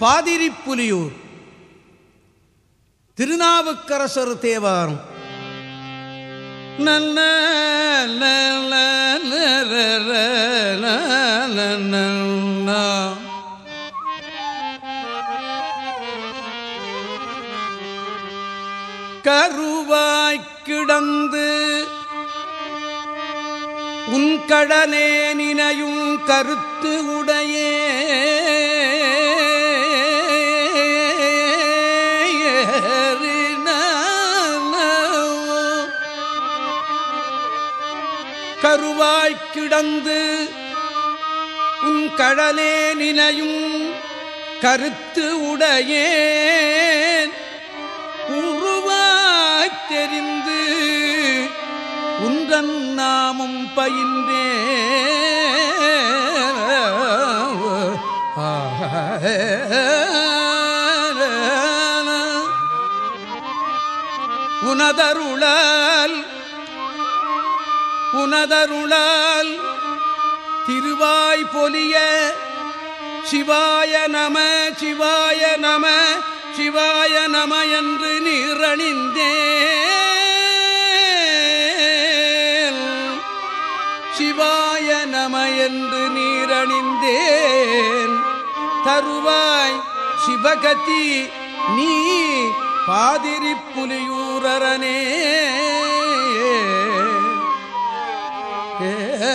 பாதிரிப்புலியூர். திருநாவுக்கரசர் தேவாரம். நல்ல நல்ல கிடந்து உன் கடலே நினையும் கருத்து உடையே. கருவாய்க் கிடந்து உன் கடலே நினையும் கருத்து உடையேன். உருவாய்த் தெரிந்து உந்தன் நாமும் பயின்றே உனதருளால் உனதருளால் திருவாய் பொலிய சிவாய நம சிவாய நம சிவாய நம என்று நீரணிந்தே சிவாய நம என்று நீரணிந்தேன். தருவாய் சிவகதி நீ பாதிரி புலியூரனே